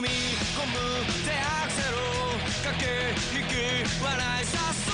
み込む手アクセル駆け引き笑いさす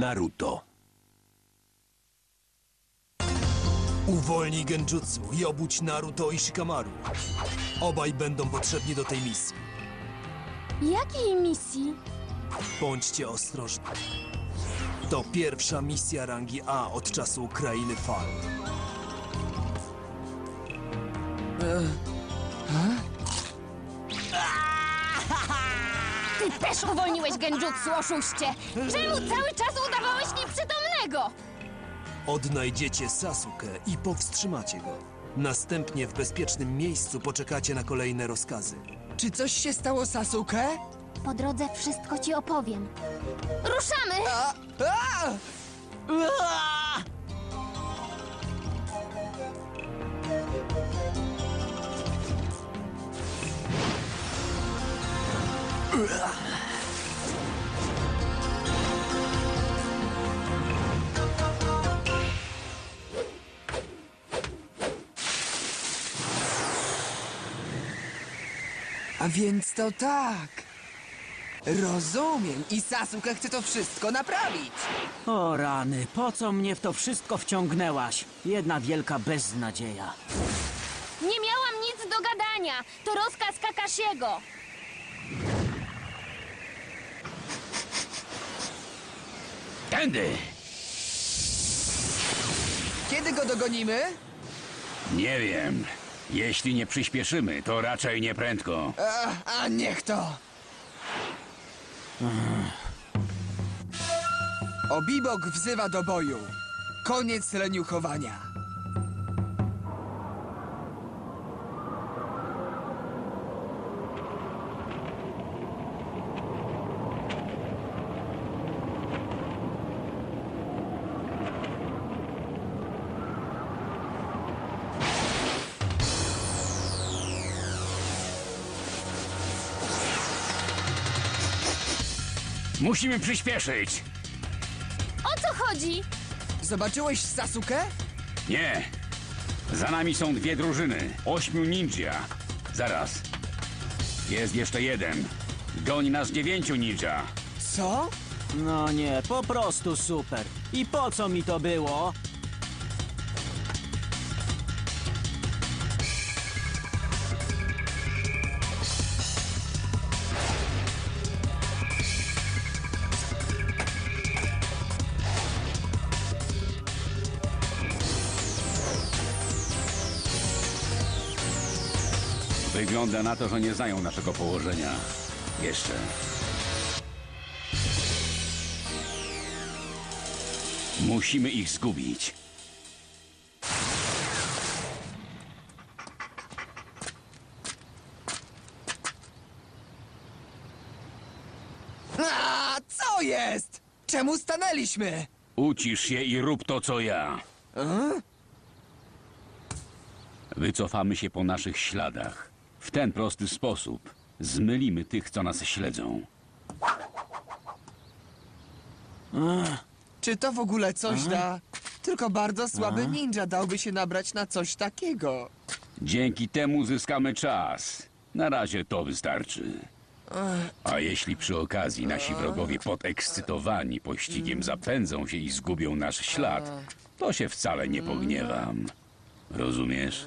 Naruto. Uwolnij Genjutsu i obudź Naruto i Shikamaru. Obaj będą potrzebni do tej misji. Jakiej misji? Bądźcie ostrożni. To pierwsza misja rangi A od czasu Krainy Fal. Ty też uwolniłeś Genjutsu, oszuście! Czemu cały czas udawałeś nieprzytomnego? Odnajdziecie Sasuke i powstrzymacie go. Następnie w bezpiecznym miejscu poczekacie na kolejne rozkazy. Czy coś się stało Sasuke? Po drodze wszystko ci opowiem. Ruszamy! A, a! Ua! A więc to tak. Rozumiem. I Sasuke chce to wszystko naprawić. O rany, po co mnie w to wszystko wciągnęłaś? Jedna wielka beznadzieja. Nie miałam nic do gadania! To rozkaz Kakashiego! Tędy! Kiedy go dogonimy? Nie wiem. Jeśli nie przyspieszymy, to raczej nie prędko. A, a niech to. Obibok wzywa do boju. Koniec leniuchowania. Musimy przyspieszyć! O co chodzi? Zobaczyłeś Sasuke? Nie! Za nami są dwie drużyny. Ośmiu ninja. Zaraz. Jest jeszcze jeden. Goni nas dziewięciu ninja. Co? No nie, po prostu super. I po co mi to było? Wygląda na to, że nie znają naszego położenia. Jeszcze. Musimy ich zgubić. A, co jest? Czemu stanęliśmy? Ucisz się i rób to, co ja. Wycofamy się po naszych śladach. W ten prosty sposób zmylimy tych, co nas śledzą. Czy to w ogóle coś da? Tylko bardzo słaby ninja dałby się nabrać na coś takiego. Dzięki temu zyskamy czas. Na razie to wystarczy. A jeśli przy okazji nasi wrogowie podekscytowani pościgiem zapędzą się i zgubią nasz ślad, to się wcale nie pogniewam. Rozumiesz?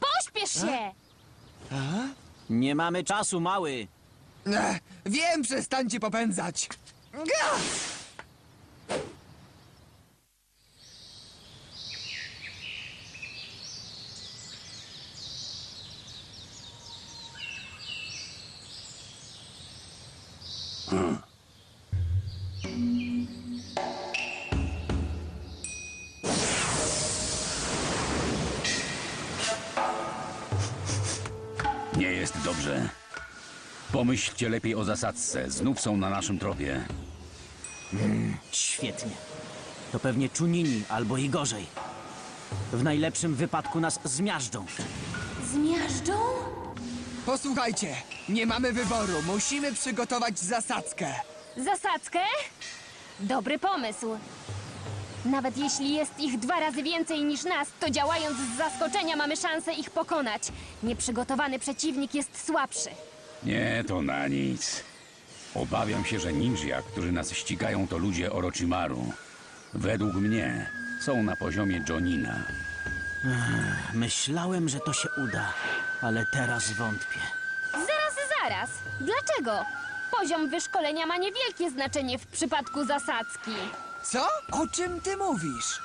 Pośpiesz się! Nie mamy czasu, mały. Ech, wiem, przestańcie popędzać. Ga! Pomyślcie lepiej o zasadzce. Znów są na naszym tropie. Świetnie. To pewnie czunini, albo i gorzej. W najlepszym wypadku nas zmiażdżą. Zmiażdżą? Posłuchajcie, nie mamy wyboru. Musimy przygotować zasadzkę. Zasadzkę? Dobry pomysł. Nawet jeśli jest ich dwa razy więcej niż nas, to działając z zaskoczenia mamy szansę ich pokonać. Nieprzygotowany przeciwnik jest słabszy. Nie, to na nic. Obawiam się, że ninja, którzy nas ścigają, to ludzie Orochimaru. Według mnie są na poziomie Jonina. Myślałem, że to się uda, ale teraz wątpię. Zaraz, zaraz. Dlaczego? Poziom wyszkolenia ma niewielkie znaczenie w przypadku zasadzki. Co? O czym ty mówisz?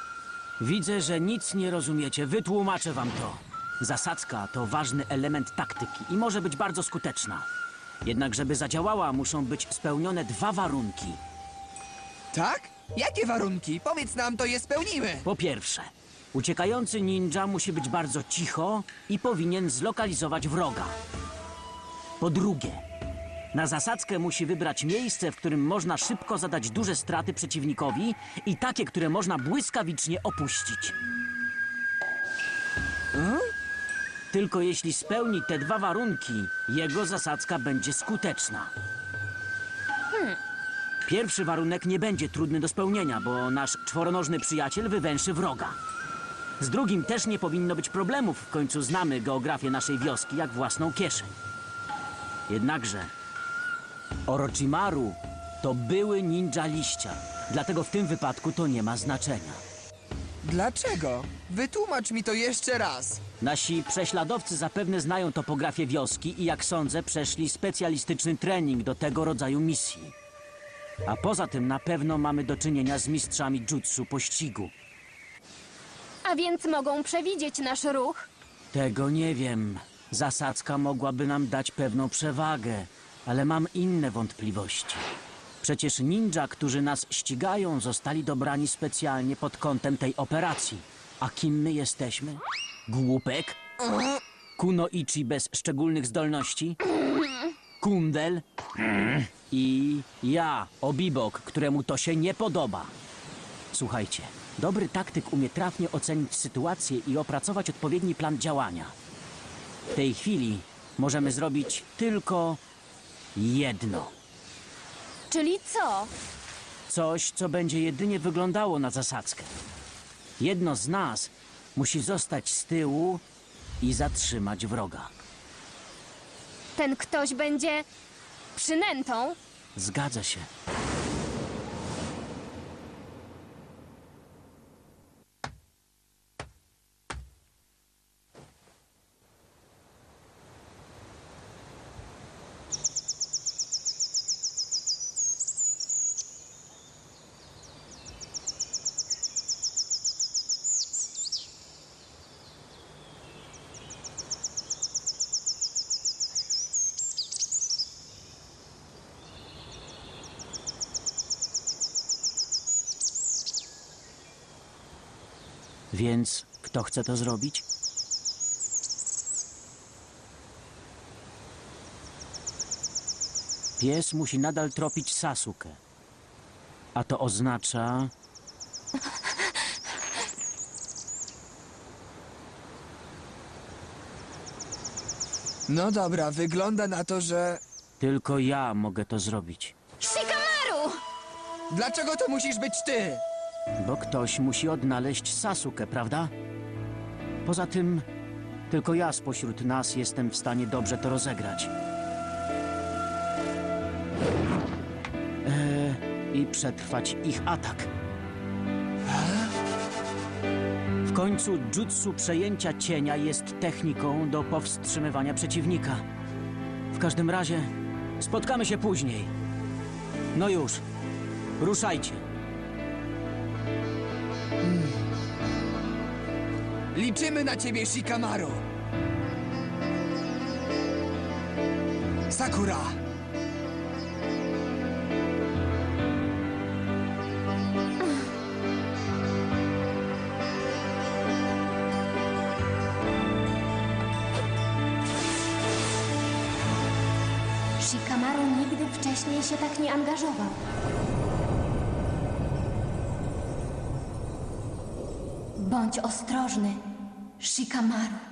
Widzę, że nic nie rozumiecie. Wytłumaczę wam to. Zasadzka to ważny element taktyki i może być bardzo skuteczna. Jednak, żeby zadziałała, muszą być spełnione dwa warunki. Tak? Jakie warunki? Powiedz nam, to je spełnimy. Po pierwsze, uciekający ninja musi być bardzo cicho i powinien zlokalizować wroga. Po drugie, na zasadzkę musi wybrać miejsce, w którym można szybko zadać duże straty przeciwnikowi i takie, które można błyskawicznie opuścić. Tylko jeśli spełni te dwa warunki, jego zasadzka będzie skuteczna. Pierwszy warunek nie będzie trudny do spełnienia, bo nasz czworonożny przyjaciel wywęszy wroga. Z drugim też nie powinno być problemów, w końcu znamy geografię naszej wioski jak własną kieszeń. Jednakże Orochimaru to były ninja liścia, dlatego w tym wypadku to nie ma znaczenia. Dlaczego? Wytłumacz mi to jeszcze raz. Nasi prześladowcy zapewne znają topografię wioski i jak sądzę przeszli specjalistyczny trening do tego rodzaju misji. A poza tym na pewno mamy do czynienia z mistrzami jutsu pościgu. A więc mogą przewidzieć nasz ruch. Tego nie wiem. Zasadzka mogłaby nam dać pewną przewagę, ale mam inne wątpliwości. Przecież ninja, którzy nas ścigają, zostali dobrani specjalnie pod kątem tej operacji. A kim my jesteśmy? Głupek? Kunoichi bez szczególnych zdolności? Kundel? I ja, Obibok, któremu to się nie podoba. Słuchajcie, dobry taktyk umie trafnie ocenić sytuację i opracować odpowiedni plan działania. W tej chwili możemy zrobić tylko jedno. Czyli co? Coś, co będzie jedynie wyglądało na zasadzkę. Jedno z nas musi zostać z tyłu i zatrzymać wroga. Ten ktoś będzie przynętą? Zgadza się. Więc kto chce to zrobić? Pies musi nadal tropić Sasuke. A to oznacza, No dobra, wygląda na to, że... tylko ja mogę to zrobić. Shikamaru! Dlaczego to musisz być ty? Bo ktoś musi odnaleźć Sasuke, prawda? Poza tym, Tylko ja spośród nas jestem w stanie dobrze to rozegrać. Eee, I przetrwać ich atak. W końcu jutsu przejęcia cienia jest techniką do powstrzymywania przeciwnika. W każdym razie spotkamy się później. No już, ruszajcie. Liczymy na ciebie, Shikamaru! Sakura! Shikamaru nigdy wcześniej się tak nie angażował. Bądź ostrożny, Shikamaru.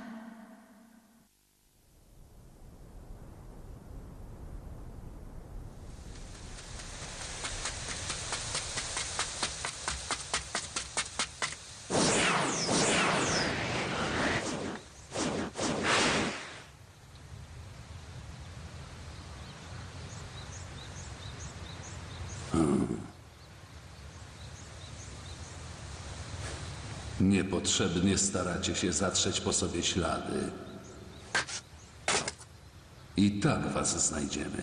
Niepotrzebnie staracie się zatrzeć po sobie ślady. I tak was znajdziemy.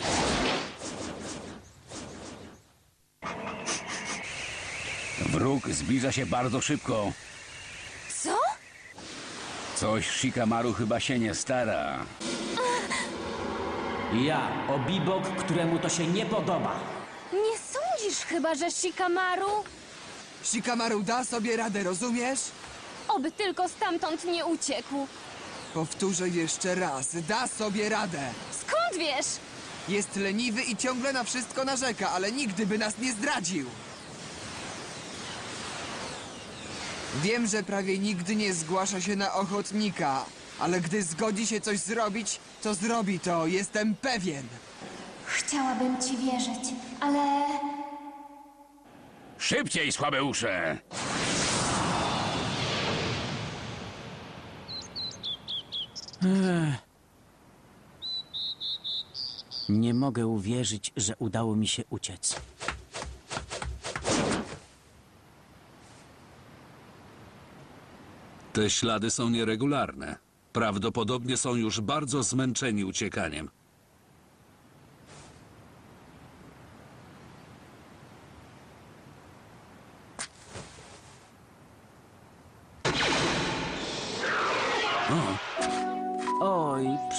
Wróg zbliża się bardzo szybko. Co? Coś Shikamaru chyba się nie stara. Ja, Obibok, któremu to się nie podoba. Nie sądzisz chyba, że Shikamaru... Shikamaru da sobie radę, rozumiesz? Oby tylko stamtąd nie uciekł. Powtórzę jeszcze raz, da sobie radę. Skąd wiesz? Jest leniwy i ciągle na wszystko narzeka, ale nigdy by nas nie zdradził. Wiem, że prawie nigdy nie zgłasza się na ochotnika, ale gdy zgodzi się coś zrobić, to zrobi to, jestem pewien. Chciałabym ci wierzyć, ale... Szybciej, słabeusze! Nie mogę uwierzyć, że udało mi się uciec. Te ślady są nieregularne. Prawdopodobnie są już bardzo zmęczeni uciekaniem.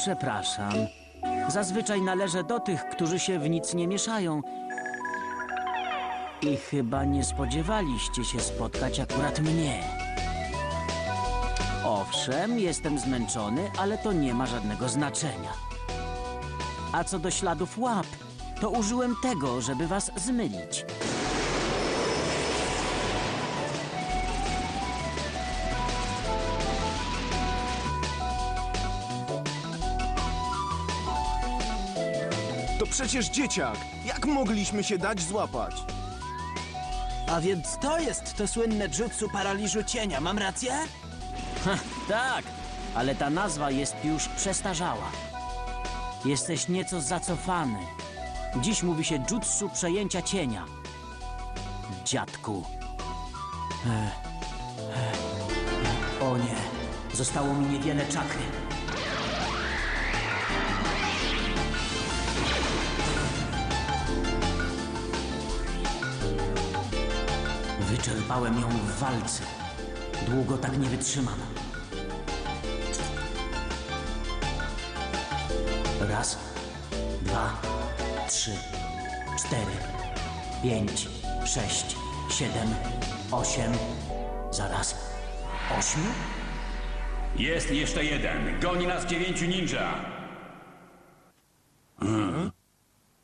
Przepraszam. Zazwyczaj należę do tych, którzy się w nic nie mieszają. I chyba nie spodziewaliście się spotkać akurat mnie. Owszem, jestem zmęczony, ale to nie ma żadnego znaczenia. A co do śladów łap, to użyłem tego, żeby was zmylić. To przecież dzieciak. Jak mogliśmy się dać złapać? A więc to jest to słynne jutsu paraliżu cienia, mam rację? Tak, ale ta nazwa jest już przestarzała. Jesteś nieco zacofany. Dziś mówi się jutsu przejęcia cienia. Dziadku. Ech, ech. O nie, zostało mi niewiele czakry. Wyczerpałem ją w walce. Długo tak nie wytrzymam. Raz, dwa, trzy, cztery, pięć, sześć, siedem, osiem. Zaraz. Ośmiu? Jest jeszcze jeden. Goni nas dziewięciu ninja.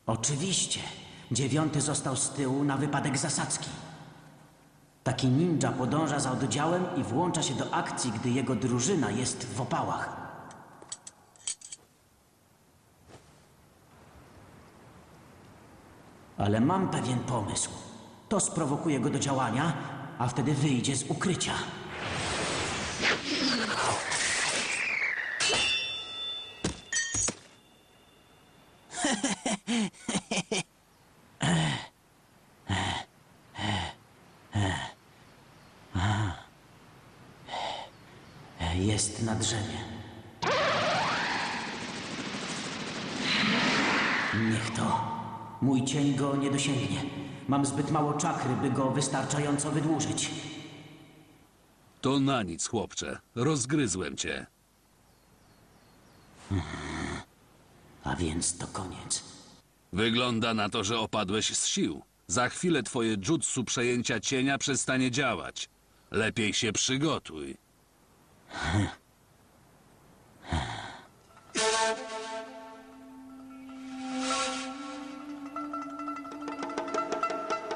Oczywiście. Dziewiąty został z tyłu na wypadek zasadzki. Taki ninja podąża za oddziałem i włącza się do akcji, gdy jego drużyna jest w opałach. Ale mam pewien pomysł. To sprowokuje go do działania, a wtedy wyjdzie z ukrycia. Jest na drzewie. Niech to. Mój cień go nie dosięgnie. Mam zbyt mało czakry, by go wystarczająco wydłużyć. To na nic, chłopcze. Rozgryzłem cię. A więc to koniec. Wygląda na to, że opadłeś z sił. Za chwilę twoje jutsu przejęcia cienia przestanie działać. Lepiej się przygotuj.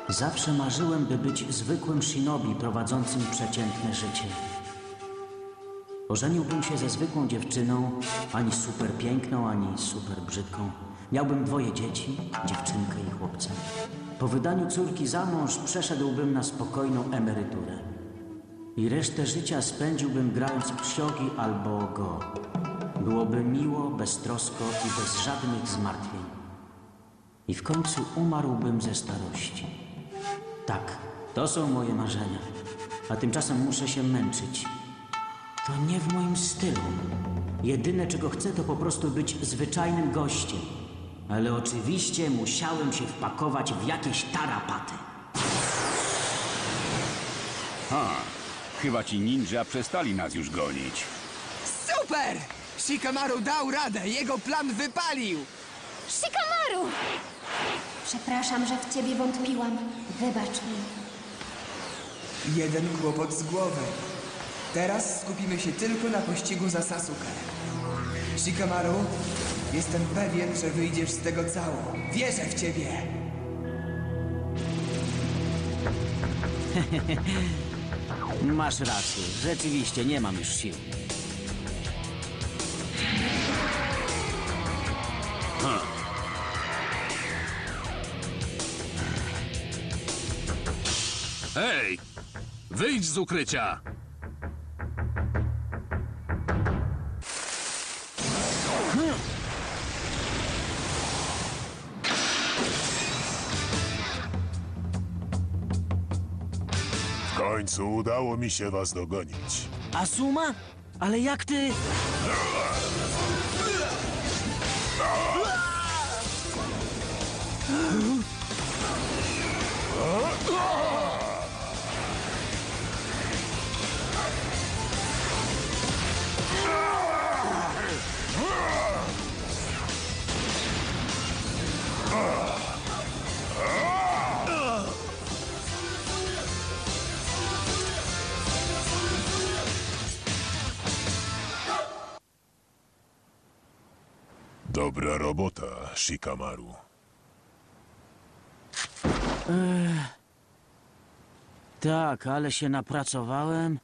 Zawsze marzyłem, by być zwykłym shinobi prowadzącym przeciętne życie. Ożeniłbym się ze zwykłą dziewczyną, ani super piękną, ani super brzydką. Miałbym dwoje dzieci, dziewczynkę i chłopca. Po wydaniu córki za mąż przeszedłbym na spokojną emeryturę. I resztę życia spędziłbym grając w siogi albo go. Byłoby miło, beztrosko i bez żadnych zmartwień. I w końcu umarłbym ze starości. Tak, to są moje marzenia. A tymczasem muszę się męczyć. To nie w moim stylu. Jedyne, czego chcę, to po prostu być zwyczajnym gościem. Ale oczywiście musiałem się wpakować w jakieś tarapaty. Ha, chyba ci ninja przestali nas już gonić. Super! Shikamaru dał radę, jego plan wypalił! Shikamaru! Przepraszam, że w ciebie wątpiłam. Wybacz mi. Jeden kłopot z głowy. Teraz skupimy się tylko na pościgu za Sasuke. Shikamaru, jestem pewien, że wyjdziesz z tego cało. Wierzę w ciebie! Masz rację, rzeczywiście nie mam już sił. Hej! Wyjdź z ukrycia! W końcu udało mi się was dogonić. Asuma? Ale jak ty... Dobra robota, Shikamaru. Tak, ale się napracowałem.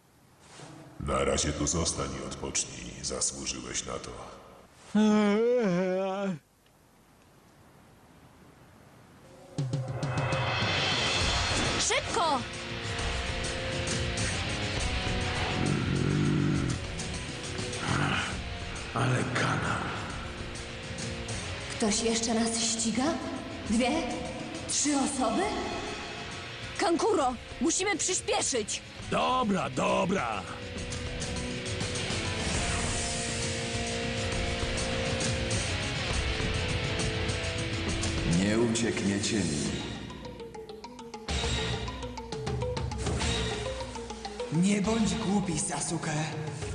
Na razie tu zostań i odpocznij. Zasłużyłeś na to. Szybko! Ale. Ktoś jeszcze nas ściga? Dwie? Trzy osoby? Kankuro, musimy przyspieszyć! Dobra, dobra. Nie uciekniecie mi. Nie bądź głupi, Sasuke. Sasuke!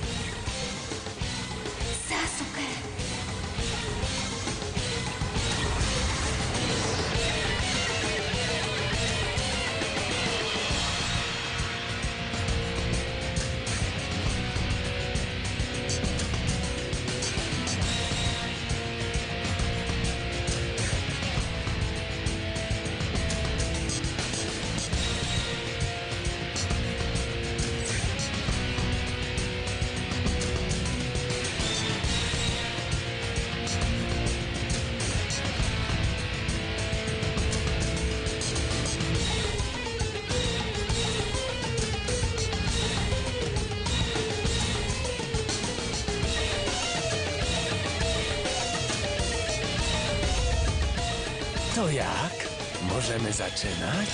To jak? Możemy zaczynać?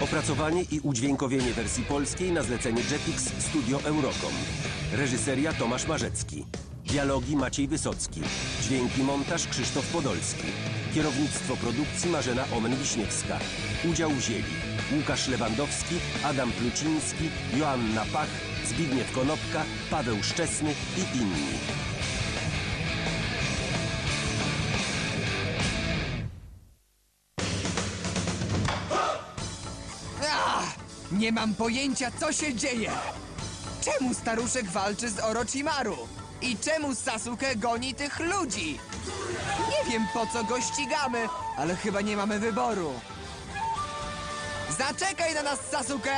Opracowanie i udźwiękowienie wersji polskiej na zlecenie Jetix Studio Eurocom. Reżyseria Tomasz Marzecki. Dialogi Maciej Wysocki. Dźwięki montaż Krzysztof Podolski. Kierownictwo produkcji Marzena Omen-Wiśniewska. Udział wzięli Łukasz Lewandowski, Adam Pluciński, Joanna Pach, Zbigniew Konopka, Paweł Szczesny i inni. Nie mam pojęcia, co się dzieje. Czemu staruszek walczy z Orochimaru? I czemu Sasuke goni tych ludzi? Nie wiem, po co go ścigamy, ale chyba nie mamy wyboru. Zaczekaj na nas, Sasuke!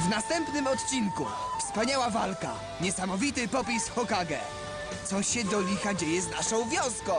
W następnym odcinku wspaniała walka, niesamowity popis Hokage. Co się do licha dzieje z naszą wioską?